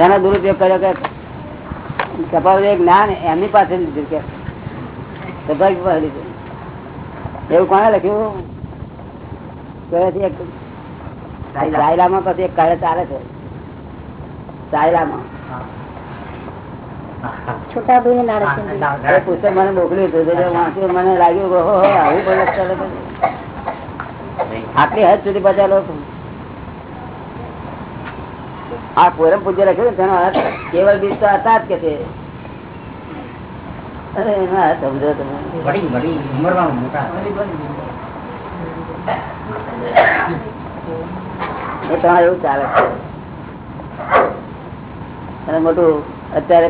તેનો દુરુપયોગ કર્યો કે કપાલ જ્ઞાન એમની પાસે લીધું કે સ્વાભાવિક પાસે લીધું. એવું કોને લખ્યું? સાયલામાં પછી એક કાળે ચાલે છે. સાયલામાં છોટા ભાઈ ને નારસિંહ એ પુસ્તક મને મોકલ્યું હતું. વાંચ્યું મને લાગ્યું આવું છે. આટલી હદ સુધી બધા લોકો આ કોરમ પૂજ્ય રાખ્યું તેનો અર્થ કેવળ બીજ તો હતા જ કે છે. અરે એનો સમજો તમે. વડી વડી ઉંમરમાં મોટા એ તમારે એવું ચાલે છે. અને મોટું અત્યારે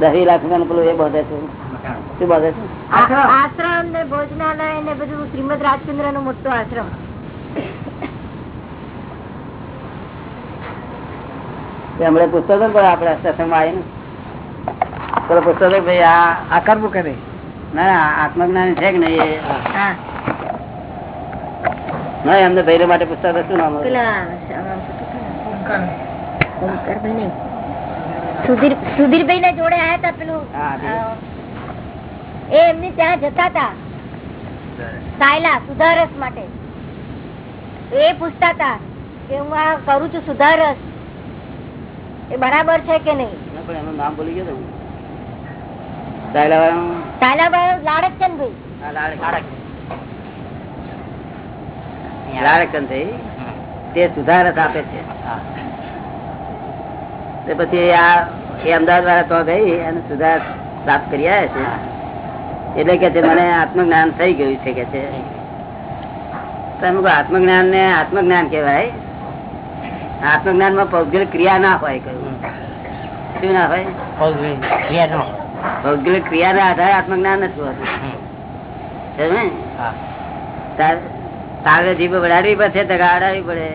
દસ લાખ પેલું એ બધે છે. શું બધે છે? આશ્રમ ને ભોજનાલય ને બધું શ્રીમદ રાજચંદ્રનું મોટો આશ્રમ. હતો ને પણ આપણે સત્સંગમાં આવીને. પેલો પૂછતો હતો ભાઈ આ આ કરવું કે ના ના આત્મજ્ઞાન છે કે નહીં ના એમને ભાઈ માટે પૂછતા શું નામ સુધીરભાઈ ના જોડે આયા હતા પેલું એ એમની ત્યાં જતા હતા સાયલા સુધારસ માટે. એ પૂછતા હતા કે હું આ કરું છું સુધારસ. એ બરાબર છે કે નહીં? પણ એનું નામ ભૂલી ગયો તો સુધારસ આપે છે. પછી આ એ અમદાવાદ વાળા તો ગઈ અને સુધાર પ્રાપ્ત કરી આવ્યા છે. એટલે કે મને આત્મજ્ઞાન થઈ ગયું છે કે છે. આત્મજ્ઞાન ને આત્મજ્ઞાન કહેવાય. આત્મજ્ઞાનમાં પૌદ્ગલિક ક્રિયા ના હોય કહ્યું શું ના હોય? પૌદ્ગલિક ક્રિયા ના આધારે આત્મજ્ઞાન નથી હોતું? તાર- જીભ વડાડવી પડશે તો અડાડવી પડે.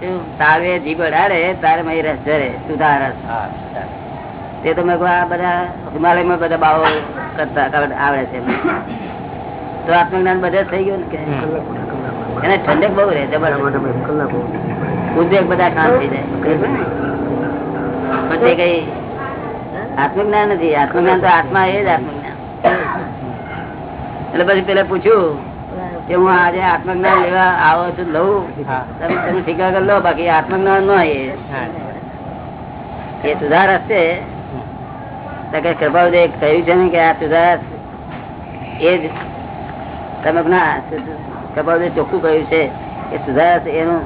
શું? તારે જીભ અડાડે તારે મય રસ ધરે. સુધારસ તે તો મેં કહું આ બધા હિમાલયમાં બધા બાવો કરતા કર- આવડે છે. તો આત્મજ્ઞાન બધા થઈ ગયું ને કે? એને ઠંડક બહુ રહે જબરદસ્ત ઉદ્વેગ બધા શાંત થઈ જાય. તે કઈ આત્મજ્ઞાન નથી. આત્મજ્ઞાન તો આત્મા એ જ આત્મજ્ઞાન. એટલે પછી પેલા પૂછ્યું કે હું આજે આત્મજ્ઞાન લેવા આવો છું લઉં? તમે તમે ઠીકા કરી લો બાકી આત્મજ્ઞાન ન એ. એ છે તો કે કૃપાવદે કહ્યું છે ને કે આ સુધાર એ જ. તમે ના કૃપાવદે ચોખ્ખું કહ્યું છે કે સુધાર એનું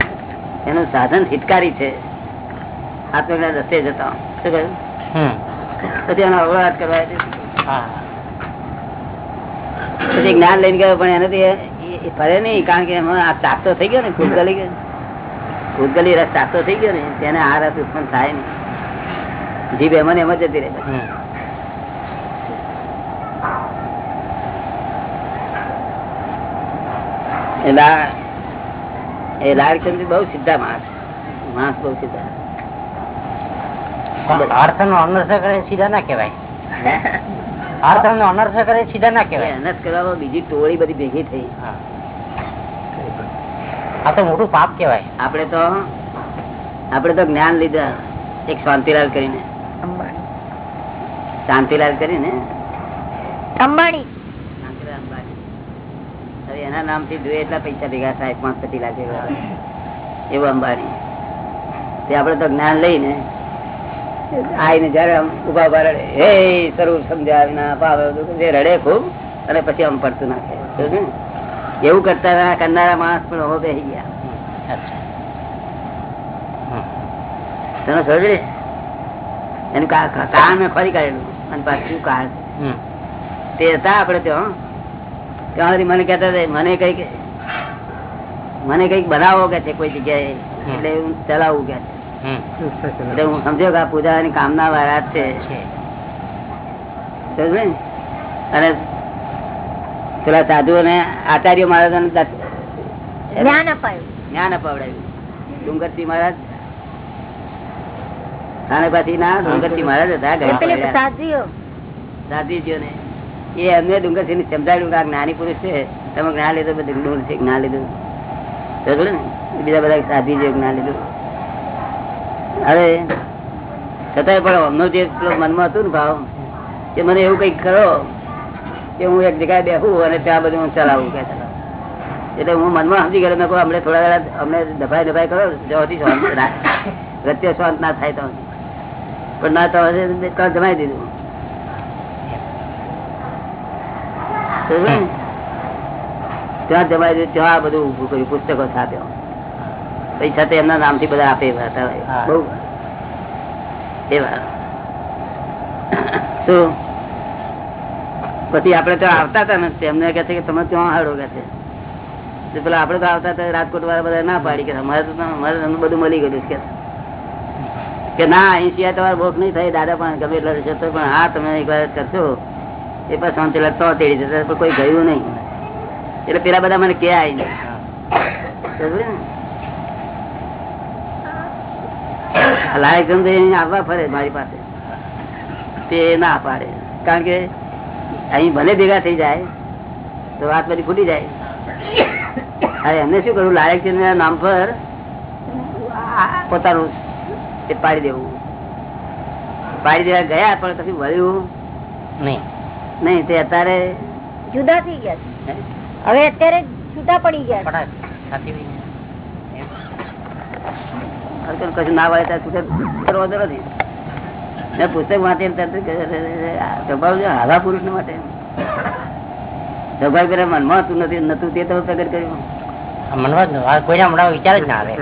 એનું સાધન હિતકારી છે. આત્મજ્ઞાન રસ્તે જતા. શું કહ્યું? પછી એનો અવરાધ કરવા પછી જ્ઞાન લઈને ગયો પણ એનાથી ફરે નહીં કારણ કે એમાં આ ચાકતો થઈ ગયો ને ભૂતગલી ગયો. ભૂતગલી રસ ચાકતો થઈ ગયો ને તેને આ રસ ઉત્પન્ન થાય નહીં. જીભ એમાં એમ જતી રહે. એ લા- એ લાલચંદ્ર બહુ સીધા માણસ. માણસ બહુ સીધા. અર્થ નો અનર્થ કરે સીધા ના કહેવાય. અર્થ નો અનર્થ કરે સીધા ના કહેવાય. મહેનત કરવામાં બીજી ટોળી બધી ભેગી થઈ. આ તો મોટું પાપ કેવાય આપડે તો આપણે તો જ્ઞાન લીધા એક શાંતિલાલ કરીને. શાંતિલાલ કરીને? અંબાણી. એના નામથી જોઈએ એટલા પૈસા ભેગા થાય પાંચ પચી લાખ એવું અંબાણી. તે આપડે તો જ્ઞાન લઈને આવીને જયારે આમ ઊભા ઊભા રડે હે સ્વરૂપ સમજાવીને પાવે રડે ખૂબ અને પછી આમ પડતું નાખે. એવું કરતા કરનારા માણસ પણ હવે બેસી ગયા. તને સમજે એનું કારણ મેં ફરી કાઢેલું. અને પાછું કારણ તે હતા આપડે ત્યાં ત્યાં સુધી મને કહેતા મને કંઈક મને કંઈક બનાવો કે છે કોઈ જગ્યાએ એટલે હું ચલાવું કે છે. એટલે હું સમજો કે આ પૂજાની કામના વાળા છે. અને પેલા સાધુઓ ને આચાર્ય મહારાજ જ્ઞાન અપાયું. જ્ઞાન અપાવડાવ્યું ડુંગરસિંહ મહારાજ. ખાનેપાથી ના ડુંગરસિંહ મહારાજ હતા સાધુજીઓ સાધ્વીજીઓને. એ એમને ડુંગરસિંહ ને સમજાવ્યું કે આ જ્ઞાની પુરુષ છે, તમે જ્ઞાન લીધું, બધું ડુંગરસિંહ જ્ઞાન લીધું. સમજ્યો ને બીજા બધા સાધી સાધ્વીજીઓ જ્ઞાન લીધું. હવે, છતાંય પણ અમનો જે મનમાં હતું ને ભાવ, કે મને એવું કંઈક કરો, કે હું એક જગ્યાએ બેહું અને ત્યાં બધું હું ચલાવું, કે છે. એટલે હું મનમાં સમજી ગયો મેં કહું અમને થોડા વેળા અમને દબાઈ દબાઈ કરો જવાથી શાંત રા- પ્રત્યે શાંત ના થાય તો પણ ના તો જમાઈ દીધું સમજ્યો ને? ત્યાં જમાઈ ત્યાં આ બધું ઉભું કર્યું પુસ્તકો છાપ્યો. પૈસા તો એમના નામથી બધા આપે એવા હતા. બહુ. એવા. શું? પછી આપડે તો આવતા હતા ને એમને કે છે કે તમે ત્યાં હાડો કે છે. પેલા આપડે તો આવતા હતા રાજકોટ વાળા બધા ના પાડી કે અમારે તો અમારે બધું મળી ગયું કે. કે ના અહીં સિવાય તમારે ભોગ નહીં થાય દાદા પણ ગમે એટલે તો પણ હા તમે એક વાર કરશો એ પણ શાંતિ તો તેડી જતા કોઈ ગયું નહીં. એટલે પેલા બધા મને કે આવીને સમજ્યો ને? આ લાયક આવવા ફરે મારી પાસે. તે ના પાડે. કારણ કે અહીં ભલે ભેગા થઈ જાય, તો વાત બધી ફૂટી જાય. હા એમને શું કરવું લાયક છે નામ પર પોતાનું પાડી દેવું. પાડી દેવા ગયા, પણ કશું વળ્યું નહીં. નહીં તે અત્યારે જુદા થઈ ગયા છે. હવે અત્યારે છૂટા પડી ગયા કશું ના વળે કરવા તો નથી પુસ્તક વાંચી તરત જ કહ્યું, અરે, અરે, આ સ્વભાવ હાલા પુરુષ માટે. સ્વભાવ પેલા મનમાં હતું નથી નતું તે તમે પ્રગટ કર્યું. મનમાં કોઈ કોઈના મોઢામાં વિચાર જ ના આવે.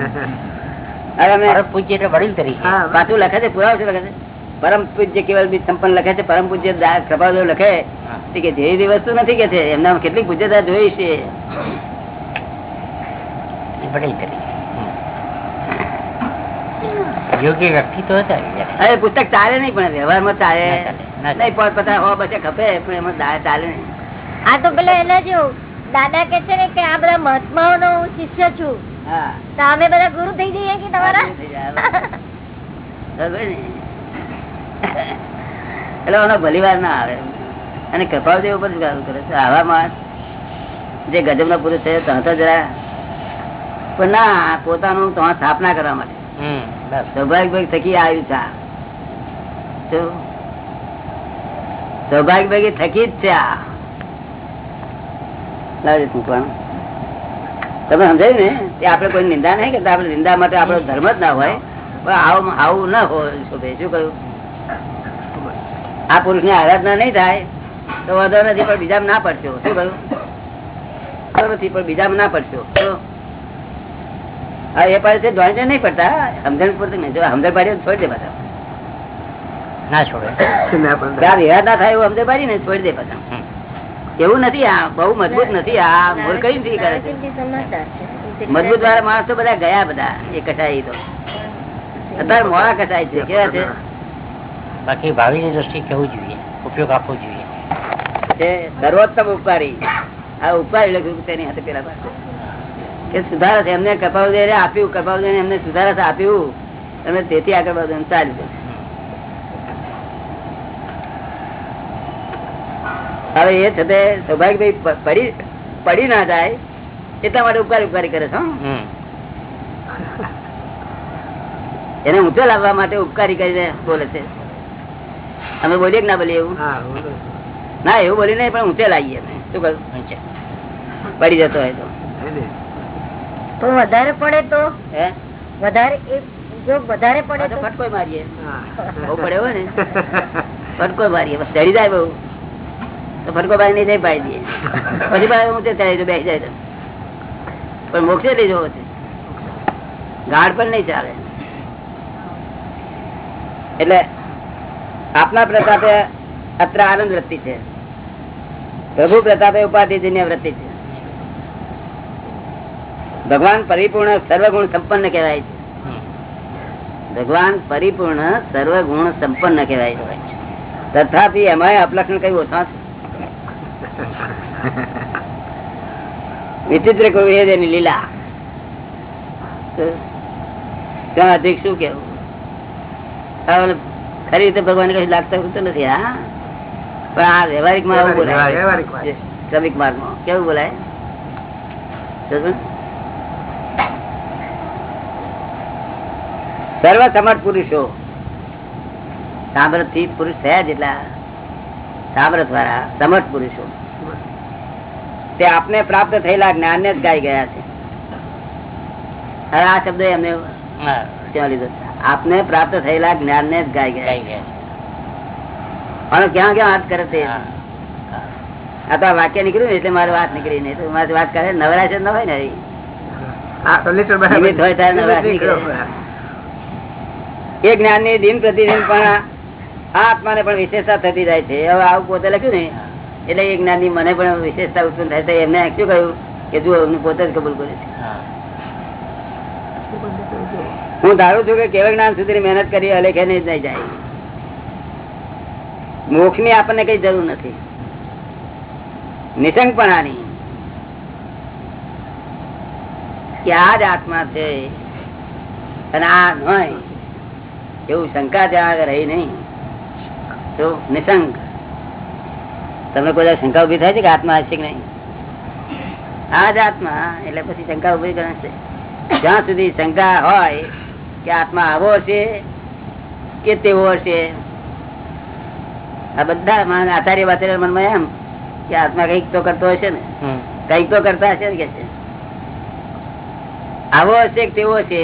અરે અમે પૂછીએ એટલે વડીલ તરીકે. પાછું લખે છે પુરાવો છે લખે છે? પરમ પૂજ્ય કેવલ બી સંપન્ન લખે છે પરમ પૂજ્ય દા- લખે. કે જેવી વસ્તુ નથી કે છે એમના કેટલીક પૂજ્યતા જોઈ છે. હતા પુસ્તક ચાલે નહીં પણ વ્યવહારમાં ચાલે. નહીં પણ પતા હો બચે ખપે પણ એમાં ચાલે નહીં. આ તો પેલા એના જેવું દાદા કે છે ને કે આ બધા મહાત્માઓ નો હું શિષ્ય છું. હા. તો અમે બધા ગુરુ થઈ જઈએ કે તમારા થઈ જાય. બરાબર ને? એટલે એનો ભલી વાર ના આવે. અને કૃપાળદેવ ઉપર ગાળું કરે છે. આવા માણસ જે ગજબ ના પુરુષ છે ત્યાં તો જરા પણ ના પોતાનું તો સ્થાપના કરવા માટે. હમ, ભાઈ થકી આવ્યું છે? થકી જ છે આ. તમે સમજાયું ને? કે આપડે કોઈ નિંદા નહીં કરતા. આપડે નિંદા માટે આપણો ધર્મ જ ના હોય. પણ આવું આવું ના હોય. શું કહ્યું? આ પુરુષની આરાધના નહીં થાય તો વાંધો નથી પણ બીજા ના પડશો. શું કહ્યું? નથી પણ બીજા ના પડશો. હા એ પાડે છે ધોઈને નહીં પડતા? સમજણ પૂરતું નહીં સમજણ પાડી છોડી દે પાછા. ના છોડે. ના થાય એવું સમજણ પાડી ને છોડી દે પાછા. એવું નથી આ બહુ મજબૂત નથી આ મૂર્ખ કઈ કરે છે? મજબૂત વાળા માણસો બધા ગયા બધા એ કસાય તો. અત્યારે મોડા કસાય છે કેવા છે? બાકી ભાવિની દ્રષ્ટિ કેવું જોઈએ? ઉપયોગ આપવો જોઈએ. તે સર્વોત્તમ ઉપકારી આ ઉપકારી લખ્યું તેની હાથે પેલા પાસે. કે સુધારસ એમને કપાવદે આપ્યું કપાવદે એમને સુધારસ આપ્યું અને તેથી આગળ બધું ચાલ્યું હવે એ છતાં સૌભાગ્યભાઈ પડી પડી ના જાય એટલા માટે ઉપકાર ઉપકારી કરે છે એને ઊંચો લાવવા માટે ઉપકારી કરીને બોલે છે. અમે બોલીએ ના બોલીએ એવું? ના એવું બોલી નહીં પણ ઊંચે લાવીએ અમે. શું કહ્યું. પડી જતો હોય તો. તો વધારે પડે તો? વધારે જો વધારે પડે તો તો? ફટકો મારીએ. બહુ પડે હોય ને. ફટકો મારીએ. બસ ચડી જાય બહુ. તો ફટકો મારી નહીં જાય પાડી દઈએ પછી પાછું ઊંચે ચડાવી દો બેસી જાય પણ મોક્ષે લઈ જવો છે. ગાઢ પણ નહીં ચાલે. એટલે આપના પ્રતાપે અત્ર આનંદ વૃત્તિ છે. પ્રભુ પ્રતાપે ઉપાધિજન્ય વૃત્તિ છે. ભગવાન પરિપૂર્ણ સર્વગુણ સંપન્ન કહેવાય છે. ભગવાન પરિપૂર્ણ સર્વગુણ સંપન્ન કહેવાય છે. તથાપી એમાં અપલક્ષણ કયું ઓછા વિચિત્ર કવિ એની લીલા. ત્યાં અધિક શું કેવું ખરી રીતે ભગવાન કઈ લાગતા હોતું નથી હા? પણ આ વ્યવહારિકમાં આવું બોલાય. માર્ગમાં કેવું બોલાય? સર્વ સમર્થ પુરુષો. સામ્રતથી પુરુષ થયા જેટલા સામ્રત વાળા સમર્થ પુરુષો. તે આપને પ્રાપ્ત થયેલા જ્ઞાન ને જ ગાઈ ગયા છે. હવે આ શબ્દ એમને ત્યાં લીધો છે. આપને પ્રાપ્ત થયેલા જ્ઞાન ને જ ગાય ગયા. અને ક્યાં ક્યાં વાત કરે તે? આ તો વાક્ય નીકળ્યું ને એટલે મારી વાત નીકળી નહીં. તો મારી વાત કરે નવરાશ ન હોય ને એ. જ્ઞાનની દિન પ્રતિદિન પણ આ આત્માને પણ વિશેષતા થતી જાય છે. હવે આવું પોતે લખ્યું ને એટલે એ જ્ઞાનની મને પણ વિશેષતા ઉત્પન્ન થાય છે. એમને શું કહ્યું? કે જુઓ હું પોતે જ કબૂલ કરું છું. હા. ધારું છું કે કેવળ જ્ઞાન સુધી મહેનત કરી અલેખે નહીં જાય. મોક્ષની આપણને કઈ જરૂર નથી. નિશંકપણાની આ જ આત્મા છે અને આ નહીં. એવું શંકા ત્યાં રહી નહીં. તો નિશંક તમને કોઈ શંકા ઊભી થાય છે કે આત્મા હશે કે નહીં? આ જ આત્મા, એટલે પછી શંકા ઊભી કરે છે. જ્યાં સુધી શંકા હોય કે આત્મા આવો હશે કે તેવો હશે આ બધા આચાર્ય વાચાર્ય મનમાં એમ કે આત્મા કંઈક તો કરતો હશે ને. કંઈક તો કરતા હશે ને કે છે? આવો હશે કે તેવો હશે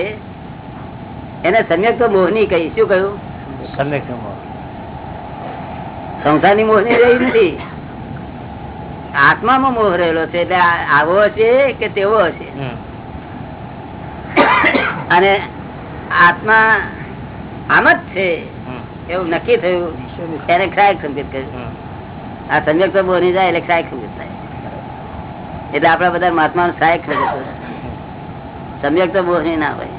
એને સમ્યક તો મોહની કહી. શું કહ્યું? સમ્યક સંસારની મોહની રહી નથી. આત્મામાં મોહ રહેલો છે એટલે આવો હશે કે તેવો હશે અને આત્મા આમ જ છે. એવું નક્કી થયું. એને ક્ષાયક સંકેત કર્યું આ સંજોગ તો બોની જાય એટલે ક્ષાયક સંકેત થાય. એટલે આપડા બધા મહાત્મા સહાયક સંકેત. સમ્યક તો બોની ના હોય.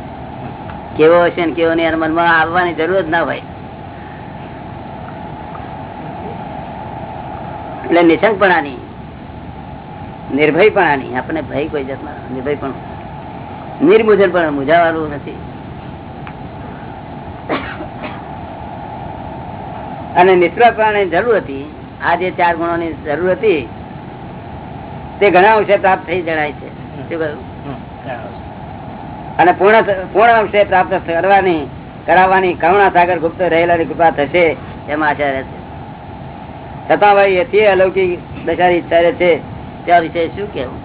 કેવો હશે ને કેવો નહીં મનમાં આવવાની જરૂર જ ના હોય. એટલે નિશંકપણાની નિર્ભયપણાની આપણને ભય કોઈ જાતમાં નિર્ભય પણ નિર્મુજન પણ મુજાવાનું નથી. અને નિષ્પ્રપણાની જરૂર હતી આ જે ચાર ગુણોની જરૂર હતી તે ઘણા અંશે પ્રાપ્ત થઈ જણાય છે. શું કહ્યું? અને પૂર્ણ પૂર્ણ અંશે પ્રાપ્ત કરવાની કરાવવાની કરુણા સાગર ગુપ્ત રહેલાની કૃપા થશે એમાં આશા રહે છે. છતાં ભાઈ એથી અલૌકિક દશાની ઈચ્છા રહે છે ત્યાં વિશે શું કેવું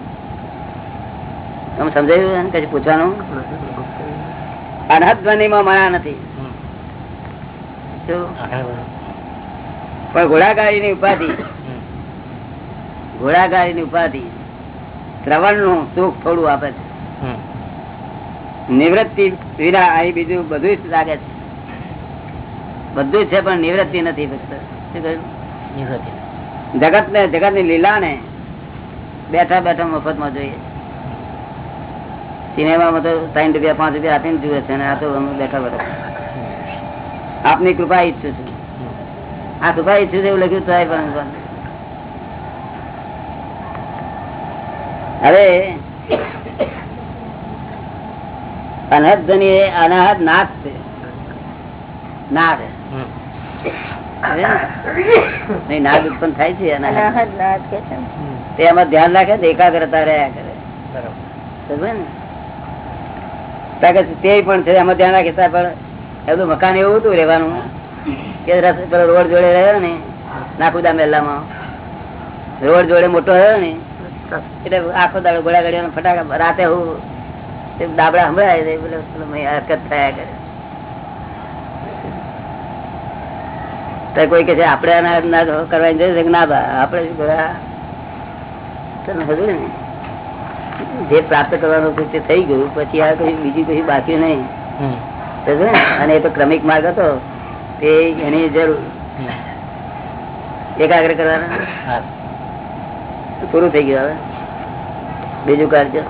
તમે સમજાયું કશું પૂછવાનું? અનહદ ધ્વનિમાં મના નથી. હમ. ઘોડાગાડી. પણ ઘોડાગાડીની ઉપાધિ. ઘોડાગાડી ની ઉપાધિ શ્રવણનું સુખ થોડું આપે છે. નિવૃત્તિ વિના અહીં બીજું બધું જ લાગે છે. બધું છે પણ નિવૃત્તિ નથી ફક્ત. જગત ને જગતની લીલા ને બેઠા બેઠા મફતમાં જોઈએ સિનેમામાં તો સાઈઠ રૂપિયા પાંચ રૂપિયા આપીને જુએ છે અને આ તો બેઠા બેઠા. આપની કૃપા ઈચ્છું છું. આ કૃપા ઈચ્છું છું એવું લખ્યું થાય પણ હવે અનહદ ધ્વનિ એ અનહદ નાદ છે. નાદ નાદ ઉત્પન્ન થાય છે. તે એમાં ધ્યાન રાખે તો એકાગ્રતા રહ્યા કરે. બરોબર. ને? તે પણ છે એમાં ધ્યાન રાખે એનું મકાન એવું હતું રહેવાનું. કે પેલો રોડ જોડે રહ્યો ને, નાખુદા મેલામાં. રોડ જોડે મોટો રહ્યો ને, એટલે આખો દાડો ઘોડા ગાડીઓ ફટાકા રાતે હું દાબડા સંભળાય હરકત થયા કરે. કોઈ કે છે, આપણે ના કરવાની જરૂર ના બા, આપણે શું કરવા? તને ખબર ને જે પ્રાપ્ત કરવાનું થઈ ગયું, પછી આ કઈ બીજી કઈ બાકી નહીં? અને એ તો ક્રમિક માર્ગ હતો તે એની જરૂર. એકાગ્ર કરવાના? પૂરું થઈ ગયું હવે. બીજું કાર્ય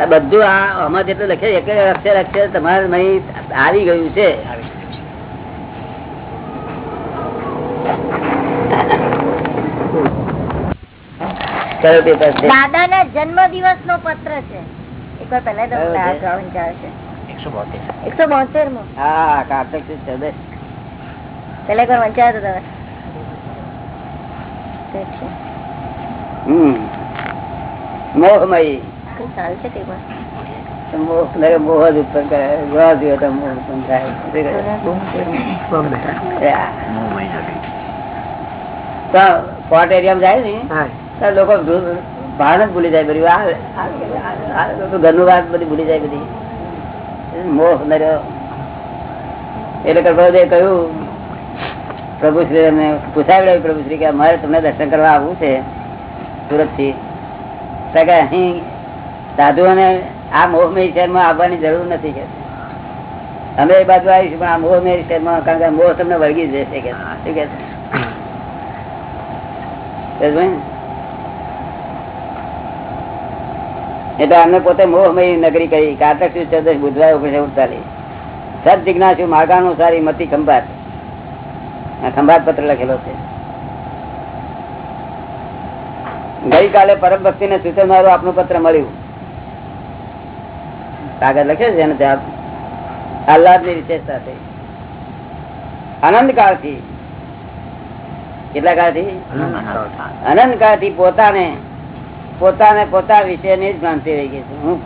આ બધું આ આમાં જેટલું લખે એક એક અક્ષર અક્ષર તમારે આવી ગયું છે. દાદા ના જન્મ દિવસ નો પત્ર છે. એક વાર પહેલા તો કયો છે? આ ગાવાનું ચાલે છે એકસો બોતેર. એકસો બોતેર મો હા કાર્તિક સુદ ચૌદશ પેલા એક વાર વંચાયો હતો તમે તે છે. હમ મોહમયી કઈ સારું છે તે પણ મોહ ને મોહ જ ઉત્પન્ન કરે જોવા જોઈએ તો મોહ ઉત્પન્ન થાય તો પોર્ટ એરિયામાં જાય ને તો લોકો ધૂ- ભાન જ ભૂલી જાય બધું આ- આ- આ લોકો ઘરનું વાત બધી ભૂલી જાય બધી મોહ નર્યો. એટલે કૃપાદે કહ્યું પ્રભુશ્રી એમને પૂછાવ્યું પ્રભુ કે અમારે તમને દર્શન કરવા આવવું છે સુરતથી કે અહીં સાધુઓને આ મોહમય શહેરમાં આવવાની જરૂર નથી કે. અમે એ બાજુ આવીશું પણ આ મોહમય શહેરમાં કારણ કે મોહ તમને વળગી જશે કે શું કે છે? સમજ ને? એટલે અમને પોતે મોહમય નગરી કહી કારતક ચૌદશ બુધવારે ઓગણીસો ઉડતાલીસ સત જિજ્ઞાસુ માર્ગાનુસારી મતી ખંભાત. ખંભાત પત્ર લખેલો છે. ગઈકાલે પરમ ભક્તિ ને સૂચવનારું આપનું પત્ર મળ્યું. કાગળ લખે છે એને જવાબ? આહલાદની વિશેષતા છે. આનંદ કાળથી. કેટલા કાળથી? અનંત કાળથી પોતાને પોતાને પોતા વિશેની જ ભ્રાંતિ રહી ગઈ છે. હું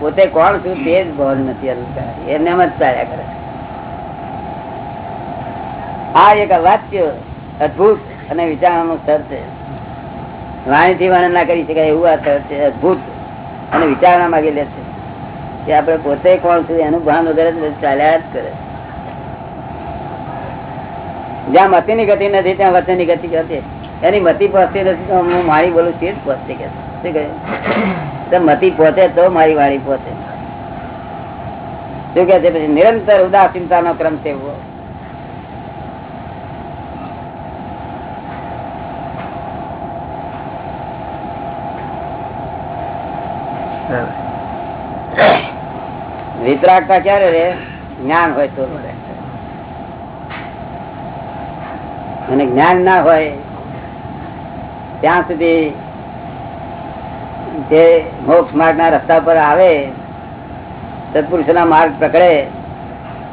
પોતે કોણ છું તે જ ભાન નથી એને એમ જ ચાલ્યા કરે આ એક વાક્ય અદભુત અને વિચારવાનું સ્તર છે. વાણીથી વર્ણન ના કરી શકાય એવું આ સ્તર છે. અદભુત અને વિચારણા માંગી લે છે કે આપણે પોતે કોણ છું એનું ભાન વગર ચાલ્યા જ કરે. જ્યાં મતીની ગતિ નથી ત્યાં વચનની ગતિ હતી એની મતી પહોંચતી નથી હું મારી બોલું તે પહોંચતી કે શું કહ્યું? મતી પહોંચે તો મારી વાણી પહોંચે. શું કે છે? પછી નિરંતર ઉદાસીનતા ક્રમ છે વિતરાગતા ક્યારે રે જ્ઞાન હોય તો. અને જ્ઞાન ના હોય ત્યાં સુધી જે મોક્ષ માર્ગ રસ્તા પર આવે સત્પુરુષ ના માર્ગ પકડે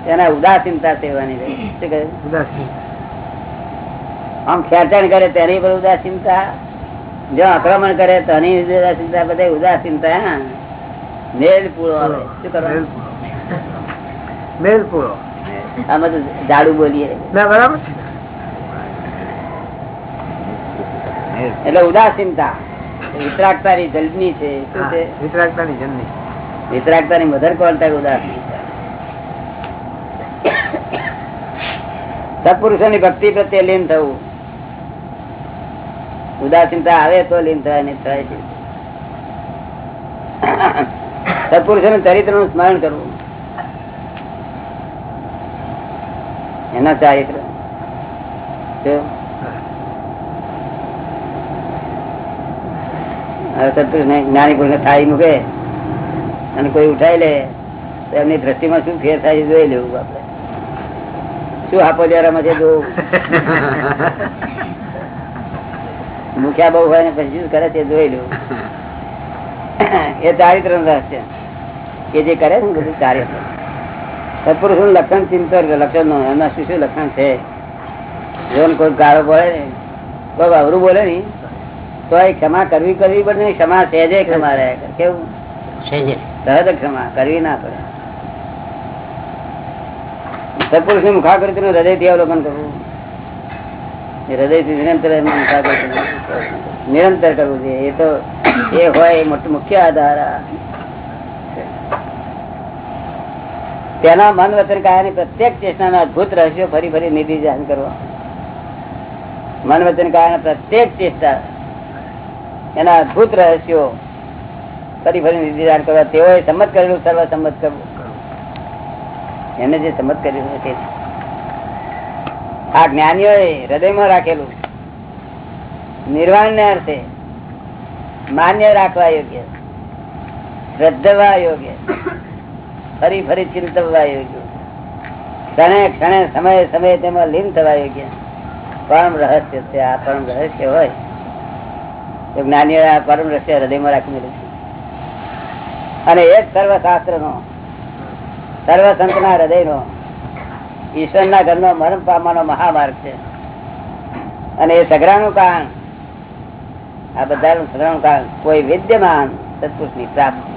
તેના ઉદાસીનતા સેવાની રહે. આમ ખેંચાણ કરે તેની પર ઉદાસીનતા જો આક્રમણ કરે તેની ઉદાસીનતા બધે ઉદાસીનતા હા. મેલ પૂરો આવે. શું કરવાનું? મેલ પૂરો આમાં તો ઝાડુ બોલીએ. બરાબર છે. એટલે ઉદાસીનતા. વિતરાગતા ની જલ્દની છે શું છે? વિતરાગતાની જમની વિતરાગતા ની મધર થાય ઉદાસીનતા. સત્પુરુષો ની ભક્તિ પ્રત્યે લીન થવું. ઉદાસીનતા આવે તો લીન થાય ને થાય છે. સત્પુરુષો નું ચરિત્રનું સ્મરણ કરવું. એના ચારિત્ર શું? હવે સત્પુરુષ ને જ્ઞાની પુરુષ ને થાળી મૂકે અને કોઈ ઉઠાઈ લે તો એમની દ્રષ્ટિમાં શું ફેર થાય જોઈ લેવું આપડે શું આપો જરા છે જોવું? મુખ્યા બહુ હોય ને પછી શું કરે છે જોઈ લેવું. એ ચારિત્ર રહસ્ય એ જે કરે છે ને બધું ચારિત્ર. સત્પુરુષનું લક્ષણ ચિંતન લક્ષણનું એમના શું શું લક્ષણ છે? જો કોઈ ગાળો બોલે ને કોઈ અવરું બોલે ને તો એ ક્ષમા કરવી કરવી પડે ને ક્ષમા સહેજે ક્ષમા રહે. કેવું? સહેજ. ક્ષમા કરવી ના પડે. સત્પુરુષની મુખાકૃતિ નું હૃદયથી અવલોકન કરવું. હૃદયથી નિરંતર મુખાકૃતિ નિરંતર કરવું છે એ તો એ હોય મોટું મુખ્ય આધાર. તેના મન વચન કાયાની પ્રત્યેક ચેષ્ટાના અદભુત રહસ્યો ફરી ફરી નિધિ જાણ કરવા. મન વચન કાયાના પ્રત્યેક ચેષ્ટા એના અદભુત રહસ્યો ફરી ફરી નિધિદાન કરવા, તેઓએ સંમત કરેલું સર્વ સંમત કરવું. એને જે સંમત કરેલું તે. આ જ્ઞાનીઓએ હૃદયમાં રાખેલું નિર્વાણને અર્થે માન્ય રાખવા યોગ્ય, શ્રદ્ધવા યોગ્ય ફરી ફરી ચિંતવવા યોગ્ય, ક્ષણે ક્ષણે, સમયે સમયે તેમાં લીન થવા યોગ્ય. પરમ રહસ્ય છે, આ પરમ રહસ્ય હોય. આ પરમ રહસ્ય હૃદયમાં રાખી છે અને એ જ સર્વશાસ્ત્ર નો સર્વ સંત ના હૃદય નો ઈશ્વર ના ઘર નો મરણ પામવાનો મહામાર્ગ છે. અને એ સગરાનું કારણ આ બધા સગરાનું કારણ કોઈ વિદ્યમાન સત્પુરુષની પ્રાપ્તિ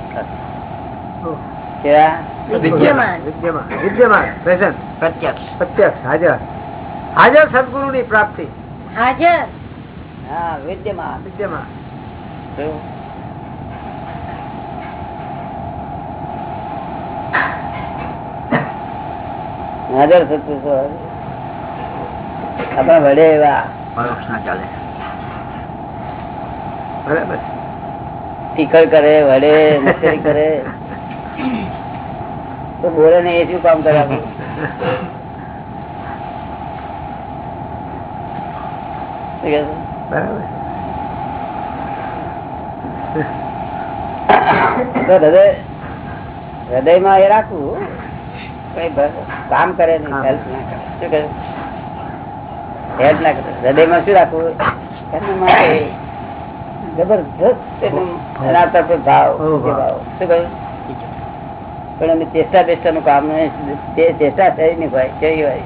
હાજર. સદગુરુ ની પ્રાપ્તિ. હાજર. હા વિદ્યમાન. વિદ્યમાન? હાજર સત્પુરુષો આપણા વડે એવા. પરોક્ષ ના ચાલે. બરાબર. ટીકળ કરે વડે મસ્કરી કરે. તો બોલે ને એ શું કામ કરે આપણું? બરાબર. હૃદય હૃદયમાં એ રાખવું કઈ કામ કરે નહીં હેલ્પ ના કરે. શું કરે હેલ્પ ના કરે. હૃદયમાં શું રાખવું? એના માટે જબરદસ્ત એના તરફ ભાવ ભાવ. શું કહ્યું પણ અમે ચેષ્ટા બેષ્ટા નું કામ. ચેષ્ટા થઈ નહીં ભાઈ કેવી હોય.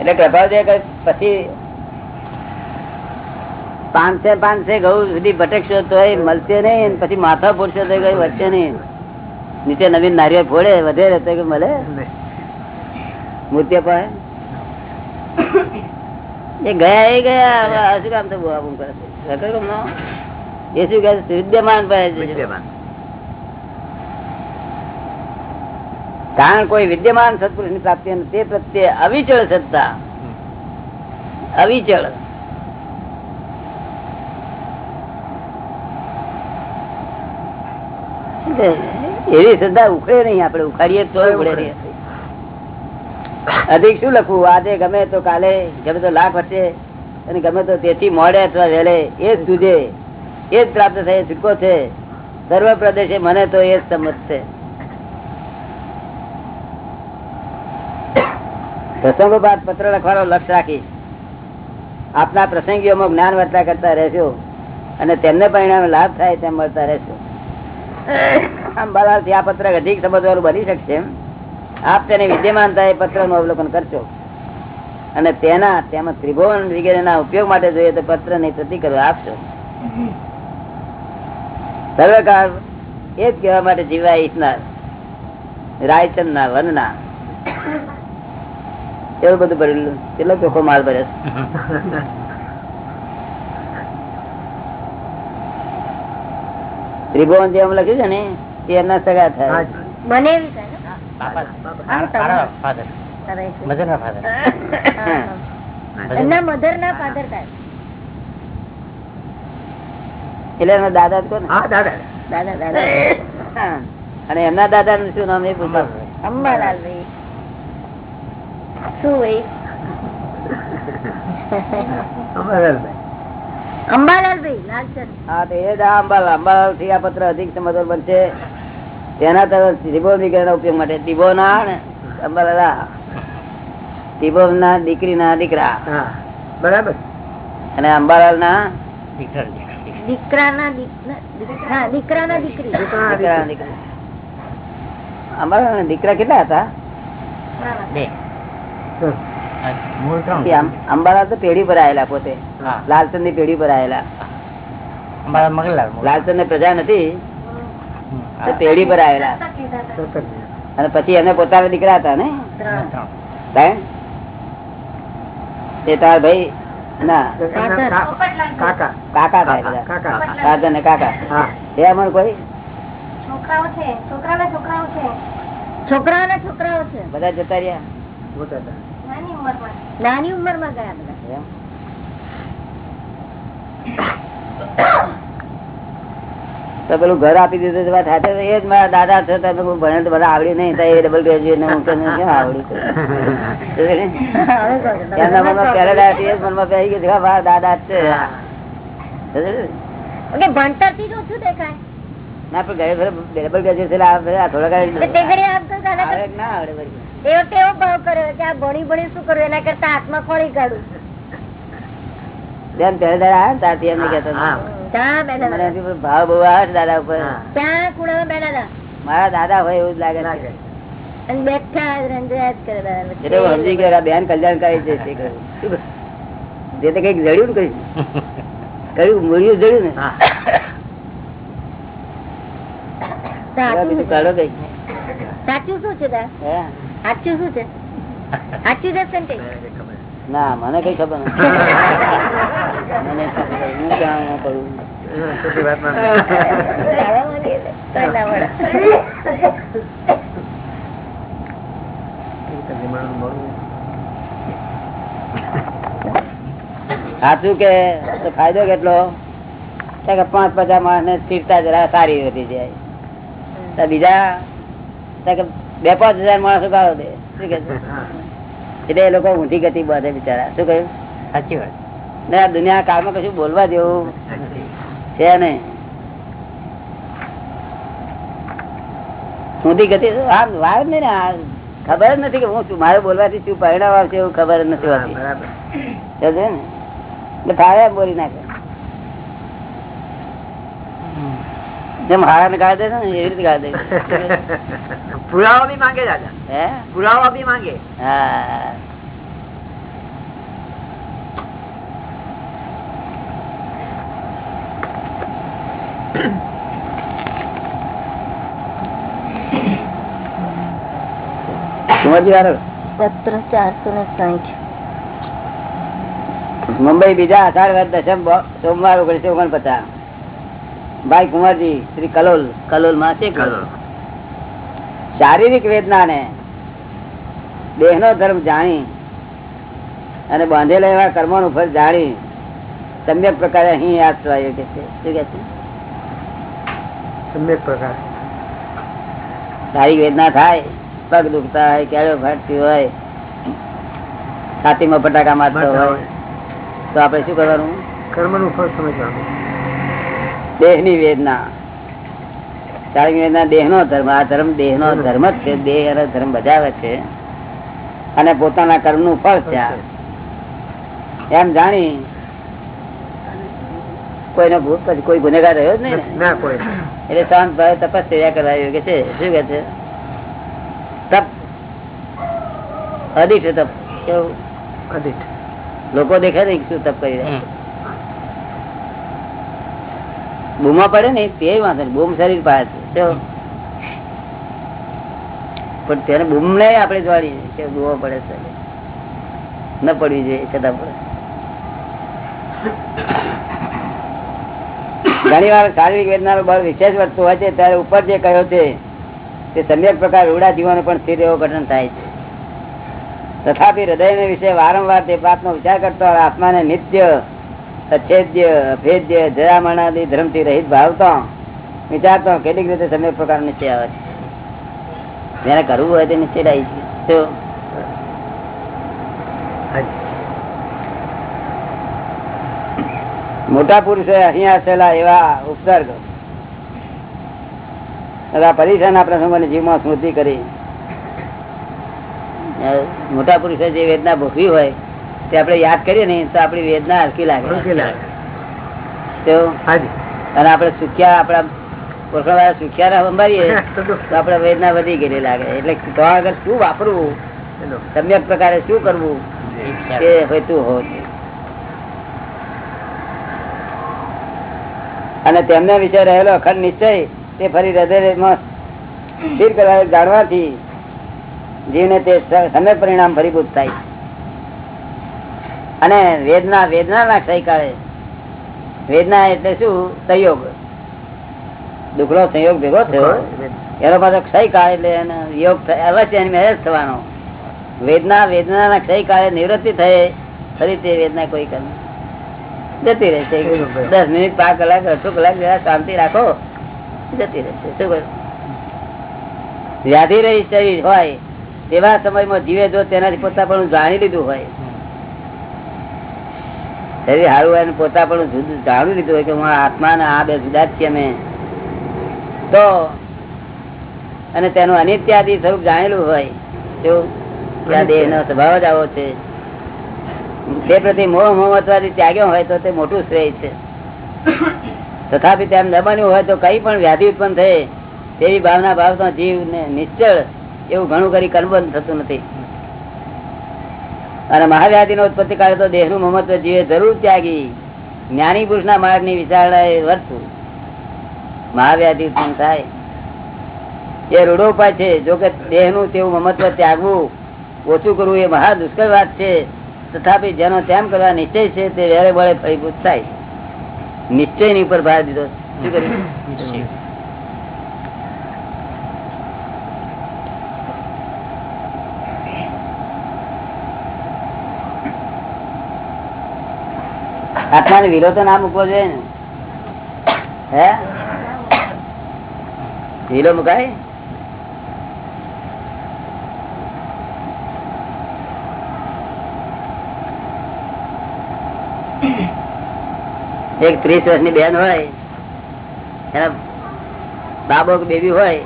એટલે પ્રભાવ દે પછી પાંચસે પાંચસે ઘઉં સુધી ભટકશો તો મળશે નહીં પછી માથા ફોડશો તો કઈ વધશે નહીં. નીચે નવીન નારિયેળ ફોડે વધે તો કઈ મળે? મૂર્તિ પાસે? એ ગયા એ ગયા. શું કામ થવું બુઆ કરે? એ શું કહે વિદ્યમાન પાસે કારણ કોઈ વિદ્યમાન સત્પુરુષની પ્રાપ્તિ તે પ્રત્યે અવિચળ સત્તા. અવિચળ. એવી શ્રદ્ધા ઉખડે નહીં આપડે ઉખાડીએ તો અધિક શું લખવું? આજે ગમે તો કાલે, ગમે તો લાખ વચ્ચે અને ગમે તો તેથી મોડે અથવા વહેલે, એ જ તુજે. એ જ પ્રાપ્ત થાય છૂટકો છે. સર્વ પ્રદેશે મને તો એ જ સંમત છે. પ્રસંગો બાદ પત્ર લખવાનો લક્ષ્ય રાખીશ. આપના પ્રસંગીઓમાં જ્ઞાન વર્તા કરતા રહેશો. અને તેમને પરિણામે લાભ થાય તેમ મળતા રહેશો. આ પત્ર અધિક સમજવાનું બની શકશે આપ તેને વિદ્યમાનતા એ પત્રનું અવલોકન કરશો અને તેના તેમજ ત્રિભુવન વગેરેના ઉપયોગ માટે જોઈએ તો પત્રની પ્રતિક્રિયા આપશો સર્વકાળ એ જ કહેવા માટે જીવા ઈચ્છનાર રાયચંદ ના વનના. એવું બધું ભરેલું. કેટલો ચોખ્ખો માલ ભરે છે. ત્રિભુવન જે લખ્યું છે ને એ એમના સગા થાય. મને એટલે. દાદા કોને દાદા. દાદા દાદા. હા. અને એમના દાદા નું શું નામ એ પૂછો. અંબાલાલ ભાઈ શું ભાઈ. અંબાલાલ ભાઈ હા તો એ જ અંબાલાલ. અંબાલાલથી આ પત્ર અધિક સમજણ બનશે. તેના તરફ ત્રિભુવન વિજ્ઞાન ઉપયોગ માટે ટીબો ના ને અંબાલાલ આ. ના દીકરી ના દીકરા. બરાબર. અને અંબાલાલ ના દીકરા ને દીકરી. દીકરાના દીક- દીક- હા, દીકરાના દીકરી. દીકરા દીકરા ના દીકરી. અંબાલાલ ના દીકરા કેટલા હતા? અંબાલાલ તો પેઢી પર આવેલા પોતે. લાલચંદની પેઢી પર આવેલા. લાલચંદ ને પ્રજા નથી પેઢી પર આવેલા અને પછી એને પોતાના દીકરા હતા ને? એ તાર ભાઈ ના કાકા. કાકા થાય કાકા. ને કાકા. એ અમારે કોઈ? છોકરાઓ છે. છોકરાના છોકરાઓ છે. છોકરાઓના છોકરાઓ છે. બધા જતા રહ્યા. નાની ઉંમરમાં ગયા બધા? તો પેલું ઘર આપી દીધું વાત એ જ મારા દાદા છે તમે કોઈ ભણે તો બધા આવડી નહીં એ ડબલ ગ્રેજ્યુએટ હું કેમ કેમ આવડી એમના મનમાં પેરેડાઇસ એ મનમાં પહેરી ગયું કે મારા દાદા છે. ભણતરથી જ ઓછું દેખાય? ના પણ ગયે ફેરે ડબલ ગ્રેજ્યુએટ એટલે આ થોડા એટલે તે ઘડી આમ તો ચાલે આવે કે કે ના આવડે એ વખતે એવો ભાવ કર્યો કે આ ભણી ભણી શું કરું એના કરતા હાથમાં ખોળી કાઢું? બેન પહેલા દાડા આવે ને ત્યારથી એમને પર ભાવ બહુ આવે દાદા ઉપર. મારા દાદા હોય એવું જ લાગે બેન કલ્યાણકારી છે તે કહ્યું. શું કહ્યું? જે તો કંઈક જડ્યું ને કયું મૂળિયું જડ્યું ને? સાચું બીજું શું છે? સાચું શું છે? સાચું શું છે? સાચું દર્શન ના મને કઈ ખબર. સાચું કે ફાયદો કેટલો? કે પાંચ પચાસ માણસ ને સ્થિરતા જરા સારી વધી જાય. બીજા કે બે પાંચ હજાર માણસો ગાળો દે શું કે? એટલે એ લોકો ઊંધી ગતિ બધે બિચારા. શું કહ્યું? સાચી વાત. ના દુનિયા કાળમાં કશું બોલવા જેવું છે નહીં. ઊંધી ગતિ આમ વાર નહીં ને ખબર જ નથી કે હું શું મારે બોલવાથી શું પરિણામ આવશે એવું ખબર જ નથી હોતી. ને? ફાવે બોલી નાખે. જેમ હારા ને ગાળ દે છે ને એવી રીતે ગાળ દે પુરાવા બી માંગે દાદા. હે? પુરાવા બી માંગે. હા. કુંવરજી વાળો પત્ર ચારસો ને સાઠ મુંબઈ બીજા અષાઢ વદ દસમ બ- સોમવાર ઓગણીસો ઓગણપચાસ. ભાઈ કુંવરજી શ્રી કલોલ. કલોલમાં છે શારીરિક વેદના ને દેહ નો ધર્મ જાણી અને બાંધેલા એવા કર્મો નું ફળ જાણી સમ્યક પ્રકારે અહીં યાદ થવાયું કે છે. શું કે છે? સમ્યક પ્રકાર. શારીરિક વેદના થાય પગ દુખતા હોય ક્યારે ફાટતી હોય છાતીમાં ફટાકા મારતો હોય તો આપણે શું કરવાનું? કર્મનું ફળ સમજવાનું. દેહની વેદના. શારીરિક વેદના દેહ નો ધર્મ આ ધર્મ દેહ નો ધર્મ જ છે. દેહ અને ધર્મ બજાવે છે. અને પોતાના કર્મનું ફળ છે એમ જાણી કોઈનો ભૂત પછી કોઈ ગુનેગાર રહ્યો જ નહીં એટલે શાંત ભાવે તપસ્યા કરાવી કે છે? શું કે છે? તપ. અધિક છે તપ. કેવું? અધિક લોકો દેખે ને શું તપ કરી રહ્યા બૂમા પડે ને તે વાંધો નહીં. બૂમ શરીર પાસે પણ તેને બૂમ ને આપણે જોડી કે બૂમો પડે ન પડવી જોઈએ છતાં પડે. ઘણી વાર શારીરિક વેદનાનું બળ વિશેષ વધતું હોય છે, ત્યારે ઉપર જે કહ્યો છે, તે સમ્યક પ્રકાર રૂડા જીવનો પણ સ્થિર એવો ઘટન થાય છે. તથાપિ હૃદય વિશે વારંવાર તે વાતનો વિચાર કરતો આત્માને નિત્ય અછેદ્ય અભેદ્ય જયામરણાદી ધર્મથી રહિત ભાવતો વિચારતો કેટલીક રીતે સમ્યક પ્રકાર નિશ્ચય આવે છે. જેને કરવું હોય તે નિશ્ચય રહી છે. મોટા પુરુષો અહીંયા હસેલા એવા ઉપસર્ગ તથા પરીક્ષાના પ્રસંગોની જીવમાં સ્મૃતિ કરી. મોટા પુરુષો જે વેદના ભોગવી હોય તે આપણે યાદ કરીએ ને તો આપણી વેદના હલકી લાગે. તો અને આપણે સુખ્યા આપણા ઓળખવાળા સુખ્યા સંભાળીએ તો આપણે વેદના વધી ગયેલી લાગે. એટલે તો આગળ શું વાપરવું? સમ્યક પ્રકારે શું કરવું? તે હોતું. હોત અને તેમના વિશે રહેલો અખંડ નિશ્ચય તે ફરી હૃદયમાં સ્થિર કરવા જાણવાથી જીવને તે સમય પરિણામ ફરીભૂત થાય. અને વેદના વેદના ના ક્ષય કાળે વેદના એટલે શું? સંયોગ. દુઃખનો સંયોગ ભેગો થયો. એનો પાછો ક્ષય કાળ એટલે એનો યોગ અવશ્ય એની મેરેજ થવાનો. વેદના વેદનાના ક્ષય કાળે નિવૃત્તિ થઈ ફરી તે વેદના કોઈ કરે જતી રહેશે. દસ મિનિટ પાંચ કલાક અડધો કલાક જરા શાંતિ રાખો જતી રહેશે. શું કરું? વ્યાધિ રહી શરીર હોય તેવા સમયમાં જીવે જો તેનાથી પોતા પણ જાણી લીધું હોય શરીર સારું હોય પોતા પણ જુદું જાણી લીધું હોય કે હું આત્મા ને આ બે જુદા જ છીએ અમે તો અને તેનું અનિત્યાદિ સ્વરૂપ જાણેલું હોય તો ત્યાં દેહ નો સ્વભાવ જ આવો છે. તે પ્રતિ મોહ મોહત્વાથી ત્યાગ્યો હોય તો તે મોટું શ્રેય છે. તથાપિ તેમ ન બન્યું હોય તો કઈ પણ વ્યાધિ ઉત્પન્ન થાય તેવી ભાવના ભાવતો જીવ ને નિશ્ચળ એવું ઘણું કરી કર્મબંધ થતું નથી. અને મહાવ્યાધિ નો ઉત્પત્તિ કાળે તો દેહનું મમત્વ જીવે જરૂર ત્યાગી. જ્ઞાની પુરુષ ના માર્ગની વિચારણા એ વર્તું મહાવ્યાધિ ઉત્પન્ન થાય? એ રૂડો ઉપાય છે. જોકે દેહનું તેવું મમત્વ ત્યાગવું ઓછું કરવું એ મહા દુષ્કર વાત છે. તથાપી જેનો તેમ કરવા નિશ્ચય છે તે વેરે બળે ફળીભૂત થાય. નિશ્ચયની ઉપર ભાર દીધો. શું કર્યું? આત્માને વિરોધ ના મૂકવો જોઈએ ને? હે? વિલો મુકાય? એક ત્રીસ વર્ષની બેન હોય, એના બાબો કે બેબી હોય,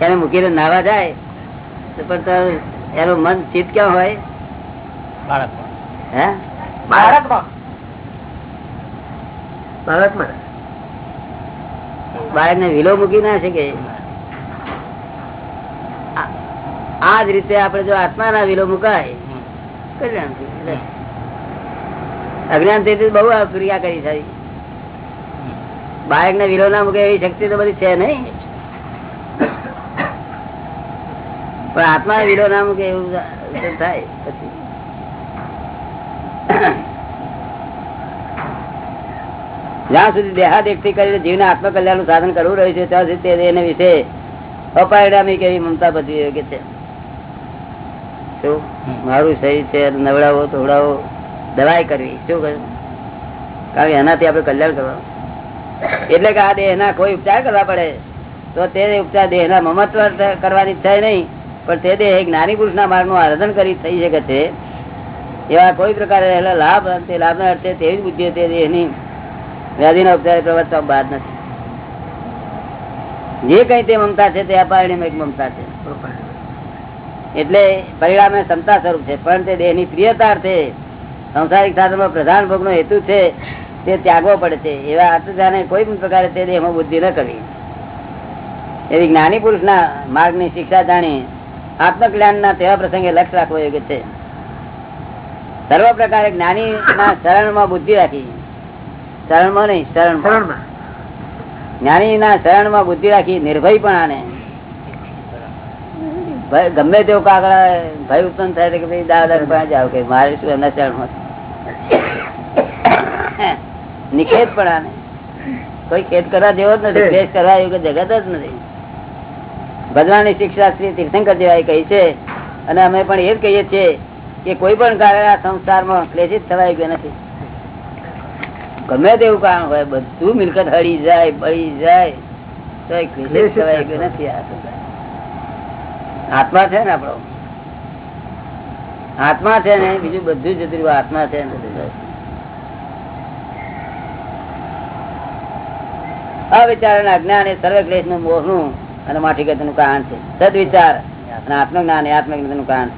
એને મૂકીને નાવા જાય, તો પણ એનું મન ચિત્ત ક્યાં હોય? હે? બાળક ને વિલો મૂકી ના શકે? આ- જ રીતે આપણે જો આત્મા ના વિલો મુકાય અજ્ઞાન બહુ ક્રિયા કરી સારી બાળક ને વિલો ના મૂકે એવી શક્તિ તો બધી છે નહીં. પણ આત્મા વિલો ના મૂકે એવું થાય પછી જ્યાં સુધી દેહાદેખથી કરીને જીવને આત્મકલ્યાણનું સાધન કરવું રહ્યું છે, ત્યાં સુધી એને વિશે અપરિણામી કેવી મમતા બધી યોગ્ય છે? મારું શરીર છે, નવડાવો તોડાવો દવાઈ કરવી. શું કહ્યું? કારણ કે એનાથી આપણે કલ્યાણ કરવાનું. એટલે કે આ દેહના કોઈ ઉપચાર કરવા પડે, તો તે ઉપચાર દેહના મમત્વ કરવાની ઈચ્છા નહીં, પણ તે દેહ જ્ઞાની પુરુષના માર્ગનું આરાધન કરી થઈ શકે છે. એવા કોઈ પ્રકારે લાભ તે લાભના અર્થે તેવી જ બુદ્ધિ તે દેહની વ્યાધિના ઉપચાર પ્રવર્તવા બાદ નથી. જે કઈ તે મમતા છે તે અપારણ્ય મમતા છે. એટલે પરિણામે ક્ષમતા સ્વરૂપ છે, પણ તે દેહની પ્રિયતા અર્થે સંસારિક સાધન પ્રધાન ભોગનો હેતુ છે, તે ત્યાગવો પડે છે, એવા અર્થજાને કોઈ પણ પ્રકારે તે દેહમાં બુદ્ધિ ન કરવી. એવી જ્ઞાની પુરુષના માર્ગની શિક્ષા જાણી આત્મકલ્યાણના તેવા પ્રસંગે લક્ષ્ય રાખવો યોગ્ય છે. સર્વ પ્રકારે જ્ઞાની ના શરણમાં બુદ્ધિ રાખી શરણમાં નહીં શરણ શરણમાં. જ્ઞાની ના શરણમાં બુદ્ધિ રાખી નિર્ભય પણ આને. ગમે તેવો કાગડા ભય ઉત્પન્ન થાય કે ભાઈ દાદા પાસે જાવ કે મારે શું એમના શરણમાં? નિખેત પણ આને. કોઈ ખેત કરવા જેવો જ નથી દ્વેષ કરવા એવું કે જગત જ નથી. ભગવાનની શિક્ષા શ્રી તીર્થંકર જેવા કહી છે અને અમે પણ એ જ કહીએ છીએ કે કોઈ પણ કારણે આ સંસારમાં ક્લેશિત થવાય ગયો નથી. ગમે તેવું કારણ હોય બધું મિલકત હળી જાય પડી જાય. તો નથી આત્મા છે ને આપણો? આત્મા છે ને બીજું બધું જતું રહ્યું આત્મા છે. અવિચાર અજ્ઞાન એ સર્વ ક્લેશનું મોહનું અને માઠી નું કારણ છે. સદવિચાર અને આત્મજ્ઞાન એ આત્મજ્ઞાનનું કારણ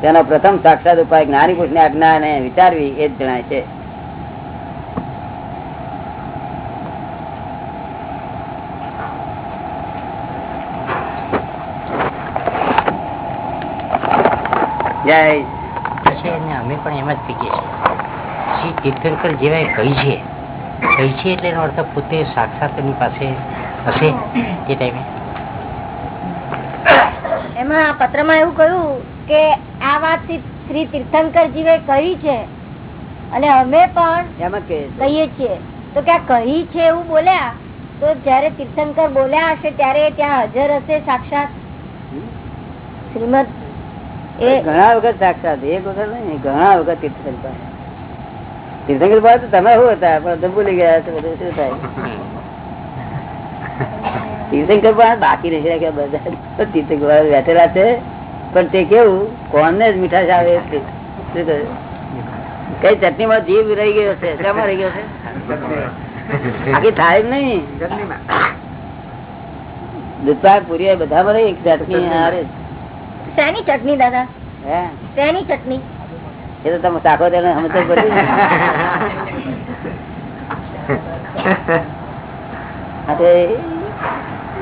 તેનો પ્રથમ સાક્ષાત ઉપાય જ્ઞાની પુરુષ ને અજ્ઞાન ને વિચારવી એ જ જણાય છે. જય. અમે પણ એમ જ કહીએ છીએ. શ્રી તીર્થંકર જેવા કહી છે. કહી છે એટલે એનો અર્થ પોતે સાક્ષાત એની પાસે હશે તે ટાઈમે એમાં પત્રમાં એવું કહ્યું કે આ વાત શ્રી- તીર્થંકર જીવે કહી છે. અને અમે પણ એમ જ કહે છે. કહીએ છીએ. તો કે આ કહી છે એવું બોલ્યા તો જયારે તીર્થંકર બોલ્યા હશે ત્યારે ત્યાં હાજર હશે સાક્ષાત. શ્રીમદ ઘણા વખત સાક્ષાત, એક વખત નહીં, ઘણા વખત તીર્થંકર. તીર્થંકર પાસે તો તમે શું હતા? પણ ભૂલી ગયા તો બધું શું થાય? તીર્થંકર પણ બાકી નથી રાખ્યા બધા? તીર્થંકર બેઠેલા છે. પણ તે કેવું? કોને જ મીઠાશ આવે શું કહ્યું? કઈ ચટણી માં જીભ રહી ગયો છે? શેમાં રહી ગયો છે? આખી થાય જ નહીં. દૂધપાક પૂરી બધામાં રહી ચટણી હારે જ. શેની ચટણી દાદા? શેની ચટણી? એ તો તમે ચાખો તેને સમજ પડી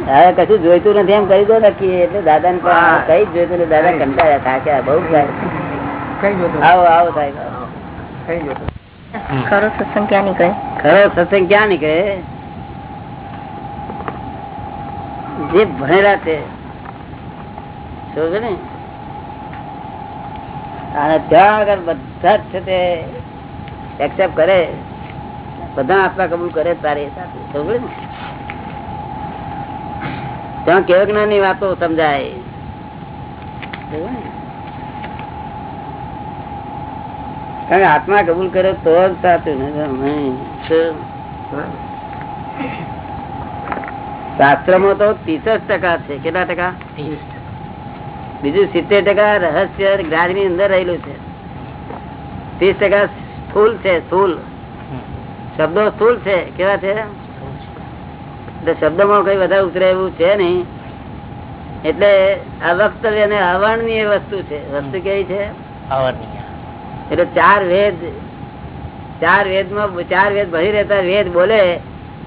હવે કશું જોઈતું નથી એમ કરી દો નક્કી એટલે દાદા ને કઈ જ જોઈતું નથી દાદા કંટાળ્યા થાક્યા બહુ થાય. આવો આવો થાય ખરો સત્સંગ ક્યાં નીકળે? ખરો સત્સંગ ક્યાં નીકળે? જે ભણેલા છે સમજો ને? અને ત્યાં આગળ બધા જ છે તે એક્સેપ્ટ કરે. બધા આત્મા કબૂલ કરે તારે સાથે. ને? ત્યાં કેવકની વાતો સમજાય. કારણ આત્મા કબૂલ કરે તો જ સાચું નહીં શું? શાસ્ત્રમાં તો ત્રીસ જ ટકા છે. કેટલા ટકા? બીજું સિત્તેર ટકા રહસ્ય જ્ઞાનની અંદર રહેલું છે. ત્રીસ ટકા સ્થુલ છે સ્થુલ. શબ્દો સ્થુલ છે કેવા છે? શબ્દમાં કઈ વધારે ઉતરે એવું છે નહીં. એટલે આ વક્તવ્ય ને અવર્ણનીય વસ્તુ છે. વસ્તુ કેવી છે? એટલે ચાર વેદ ચાર વેદમાં ચાર વેદ ભરી રહેતા વેદ બોલે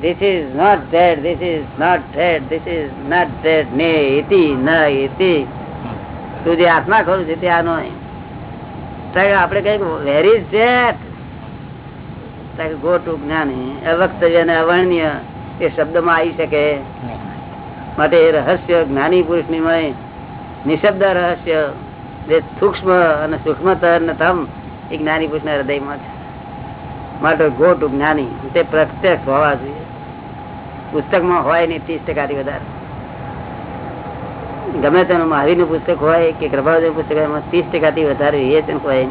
this is not that this is not that this is not that ને ઇતિ ન ઇતિ તું જે આત્મા ખરું છે તે આપણે કંઈક વેરી ઇઝ ધેટ ગો જ્ઞાની, અવક્તવ્ય અને અવર્ણ્ય એ શબ્દમાં આવી શકે. માટે એ રહસ્ય જ્ઞાની પુરુષની નિશબ્દ રહસ્ય, જે સૂક્ષ્મ અને સૂક્ષ્મતર તમ એ જ્ઞાની પુરુષ ના હૃદયમાં છે. માટે ગોટું જ્ઞાની, તે પ્રત્યક્ષ હોવા જોઈએ. પુસ્તકમાં હોય નહીં ત્રીસ ટકાથી વધારે. ગમે તેનું મહાવીરનું પુસ્તક હોય કે કૃપાદેવ પુસ્તક હોય ત્રીસ ટકાથી વધારે વિવેચન હોય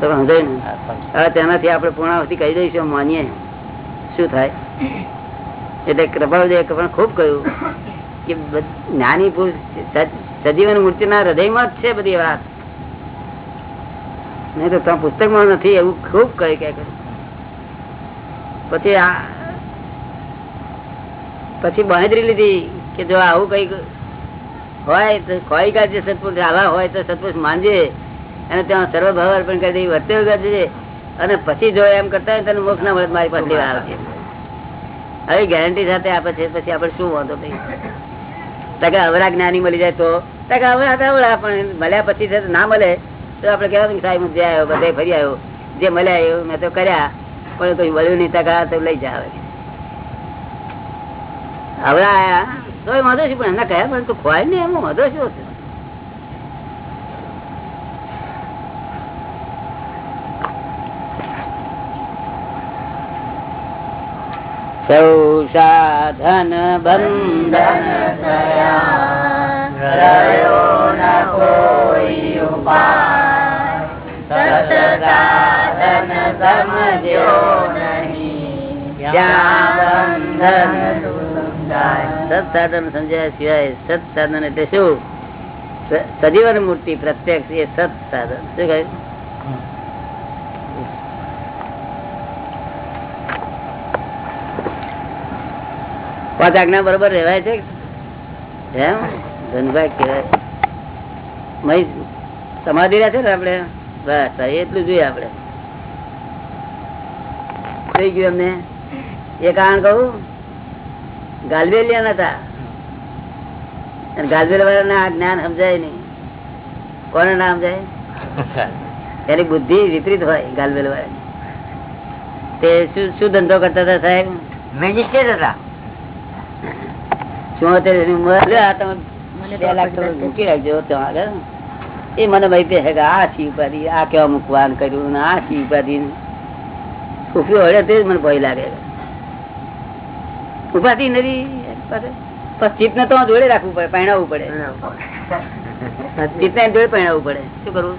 તો સમજાય ને હવે તેનાથી આપણે પૂર્ણાવતી કહી દઈશું માનીએ. શું થાય? એટલે કૃપાદેવ પણ ખૂબ કહ્યું કે જ્ઞાની પુરુષ સજ- સજીવન મૂર્તિના હૃદયમાં જ છે બધી વાત. નહીં તો ત્યાં પુસ્તકમાં નથી એવું ખૂબ કહી ક્યાંક પછી આ, પછી બાંધરી લીધી. કે જો આવું કંઈક હોય તો ખોઈ કાઢજે સત્પુરુષ આવા હોય તો સત્પુરુષ માનજે અને ત્યાં સર્વ ભાવ અર્પણ કરી દે વર્તે કરજે અને પછી જો એમ કરતા હોય તને મોક્ષ ના મળે મારી પાસે લેવા આવશે હવે ગેરંટી સાથે આપે છે, પછી આપણે શું વાંધો નહીં. ટકા અવરા જ્ઞાની મળી જાય તો ટકા અવરા અવરા, પણ મળ્યા પછી ના મળે, તો આપણે કહેવાનું સાહેબ હું જે આવ્યો, બધે ફરી આવ્યો. જે મળ્યા એવું મેં તો કર્યા, પણ કોઈ મળ્યું નહીં ટકા તો લઈ જાવ અવરા આયા. તો વાંધો છે પણ એમના કયા તું ખોવાય ને એમાં વાંધો શું હશે? સૌ સાધન બંધન રહ્યો ન કોઈ ઉપાય. સત્સાધન નહીં બંધન સત્સાધન સમજાય સિવાય સત્સાધન એટલે શું? સજીવન મૂર્તિ પ્રત્યક્ષ એ સત્સાધન. શું કહ્યું પાંચ આજ્ઞા બરોબર રહેવાય છે? એમ? ધનભાઈ કહેવાય. મહી, સમાધિ રહ્યા છે ને આપડે બસ એટલું જોઈએ આપડે થઈ ગયું અમને એ કારણ કહું? ગાલવેલિયા નતા. ગાલવેલ વાળાને આ જ્ઞાન સમજાય નહીં. કોને ના સમજાય? એની બુદ્ધિ વિપરીત હોય ગાલવેલ વાળાની તે શું શું ધંધો કરતા હતા સાહેબ? મેજિસ્ટ્રેટ હતા. ચુમ્મોતેર એની ઉંમર. તમે બે લાખ મૂકી રાખજો ત્યાં આગળ. એ મને ભાઈ કહે કે આ શી ઉપાધિ આ કેવા મૂકવાનું કર્યું આ શી ઉપાધિ છોકરીઓ હળે તે જ મને ભય લાગે ઉપાધિ નથી ચિત્ત ને તો જોડે રાખવું પડે પહેણાવવું પડે. ચિત્ત ને જોડે પહેણાવવું પડે. શું કરવું?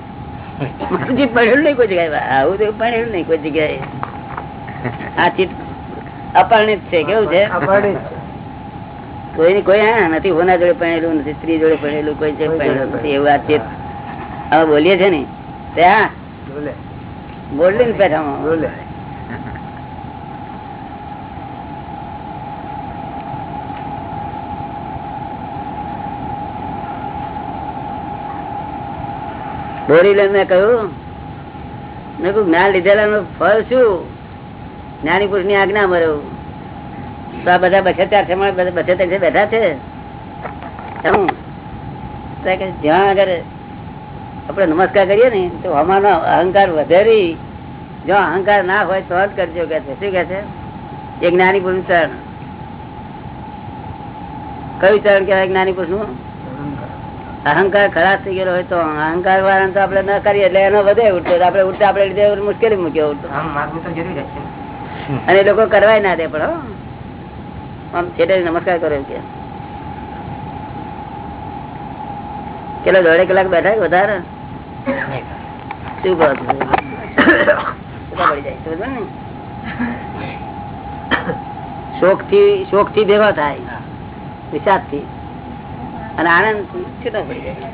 ચિત્ત પડેલું નહીં કોઈ જગ્યાએ. આવું તો પડેલું નહીં કોઈ જગ્યાએ. આ ચિત્ત અપરણિત છે કેવું છે? કોઈ કોઈ હા નથી હોના જોડે પહેરેલું નથી સ્ત્રી જોડે પહેરેલું કોઈ છે પહેરેલું નથી એવું આ ચેત હવે બોલીએ છે ને? ત્યાં બોલી. ને પેઠામાં. બોરી મેં કહ્યું મેં કહ્યું, જ્ઞાન લીધેલા ફળ શું? જ્ઞાની પુરુષની આજ્ઞા મળ્યું તો આ બધા બસે ચાર છે બસે ચાર છે, બેઠા છે? જ્યાં આગળ આપણે નમસ્કાર કરીએ ને, તો અમારો અહંકાર વધેરી જો અહંકાર ના હોય તો જ કરજો કે છે. શું કે છે? એ જ્ઞાની પુરુષ ચરણ. કયું ચરણ કહેવાય જ્ઞાની પુરુષનું અહંકાર ખરાબ થઈ ગયેલો હોય તો અહંકાર વાળા તો આપડે ન કરીએ એટલે એનો વધે ઉઠતો આપડે ઉઠતા આપડે લીધે મુશ્કેલી મૂક્યો ઉઠતો આમ માગવું તો જરૂર જ છે. અને લોકો કરવાય ના દે પણ આમ છેટે નમસ્કાર કરો કે. કેટલો દોઢે કલાક બેઠા કે વધારે? શું કહો? શોખથી શોખથી ભેગા થાય વિષાદથી અને આનંદ છૂટો પડી જાય.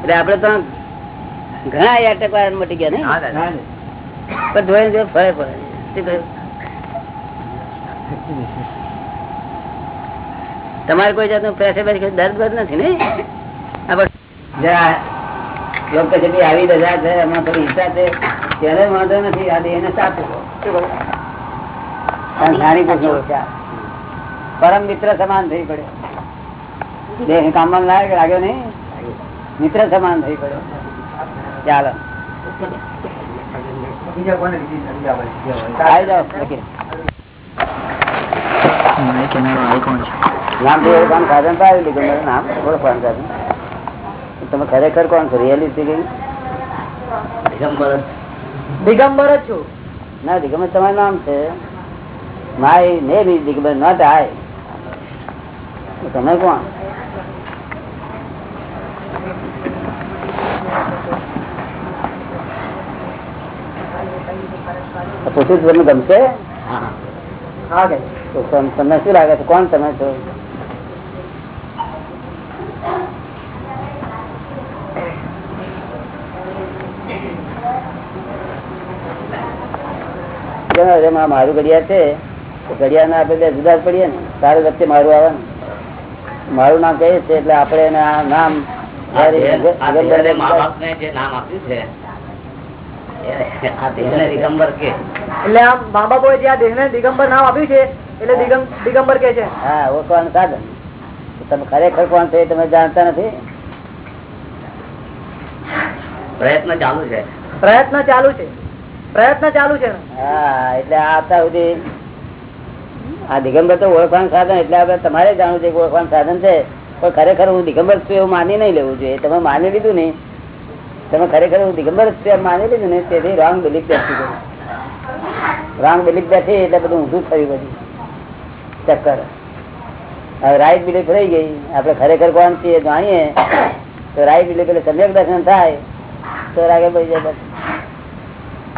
એટલે આપડે તો ઘણા એટક વાર મટી ગયા ને પણ ધોઈને ધોઈને ફરે પડે શું કહ્યું? તમારે કોઈ જાતનું પ્રેશર દર્દ બર્દ નથી ને લોકો છે આવી રજા છે એમાં થોડી હિંસા છે. ત્યારે વાંધો નથી આ એને સાથ પુરુષનો વિચાર. પરમ મિત્ર સમાન થઈ પડ્યો દેહ કામમાં લાગે લાગ્યો નહીં? મિત્ર સમાન થઈ પડ્યો ચાલો. તમે ખરેખર કોણ છો? દિગમ્બર જ. છું. ના દિગંબર તમારું નામ છે. માય ને બી દિગંબર નોટ આય તમે કોણ? તમને ગમશે? તમને શું લાગે છે? કોણ તમે છો? મારું ઘડિયાળ છે ઘડિયાળ ના આપણે જુદા જ પડીએ ને. તારે વચ્ચે મારું આવે મારું નામ કહીએ છે એટલે આપણે એને આ નામ જે નામ આપ્યું છે દિગંબર કે. એટલે આમ મા બાપો જે આ દેહને દિગંબર નામ આપ્યું છે એટલે દિગમ- દિગંબર કે છે. હા ઓળખવાનું સાધન. તમે ખરેખર કોણ છે તમે જાણતા નથી? પ્રયત્ન ચાલુ છે. પ્રયત્ન ચાલુ છે. પ્રયત્ન ચાલુ છે. હા એટલે આ અત્યાર સુધી આ દિગંબર તો ઓળખવાનું સાધન એટલે આપણે તમારે જાણવું છે કે ઓળખવાનું સાધન છે. પણ ખરેખર હું દિગંબર છું એવું માની નહીં લેવું જોઈએ. તમે માની લીધું નહીં. તમે ખરેખર હું દિગંબર માની લીધું ને તેથી રોંગ બિલીફ બેસી ગયું રોંગ બિલીફ બેસી એટલે બધું ઊંધું થયું બધું. ચક્કર. હવે રાઈટ બિલીફ રહી ગઈ. આપણે ખરેખર કોણ છીએ જાણીએ. તો રાઈટ બિલીફ એટલે સમ્યક દર્શન થાય. તો રાગે પડી જાય બસ.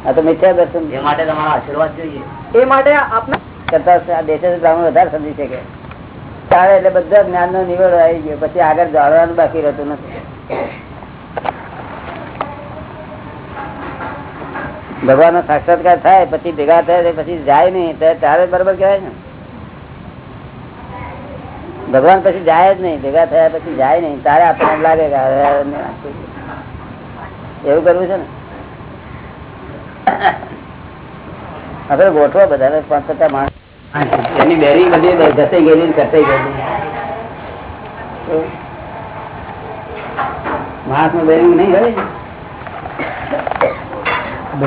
આ તો મિથ્યા દર્શન. એ માટે તમારો આશીર્વાદ જોઈએ. એ માટે આપના કરતા આ દેશે બ્રાહ્મણ વધારે સમજી શકે. તારે એટલે બધા જ્ઞાન નો નિવેડો આવી ગયો. પછી આગળ જાળવાનું બાકી રહેતું નથી. ભગવાન નો સાક્ષાત્કાર થાય પછી ભેગા થાય પછી જાય નહીં ત્યારે બરોબર કહેવાય ને. ભગવાન પછી જાય જ નહીં ભેગા થયા પછી જાય નહીં તારે આપણને લાગે એવું કરવું છે ને. આપડે ગોઠવા બધા પાંચ પચાસ માણસ. એની બેરી બધી ઘસાઈ ગયેલી ને કટાઈ ગયેલી માણસનું બેરિંગ નહીં હોય ને?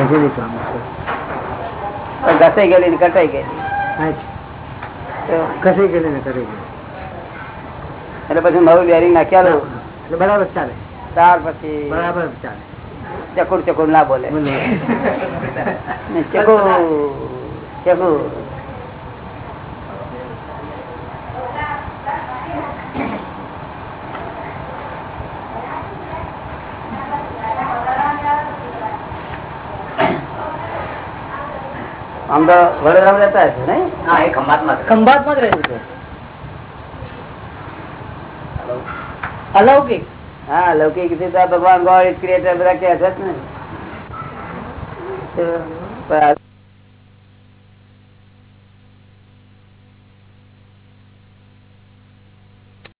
છે ઘસાઈ ગયેલી ને કટાઈ ગયેલી. ઘસાઈ ગયેલી ને કરી એટલે પછી નવું બેરિંગ નાખ્યા લો એટલે બરાબર ચાલે. ત્યાર પછી બરાબર ચાલે. ચકુર ચકુર ના બોલે. ચકુર ચકુ તો વડોદરામાં રહેતા હશે ને હા એ ખંભાતમાં. ખંભાતમાં જ રહેલું છે. અલૌકિક. હા લૌકિક ભગવાન ગોડ ક્રિએટર બધા કે છે ને. તો, પણ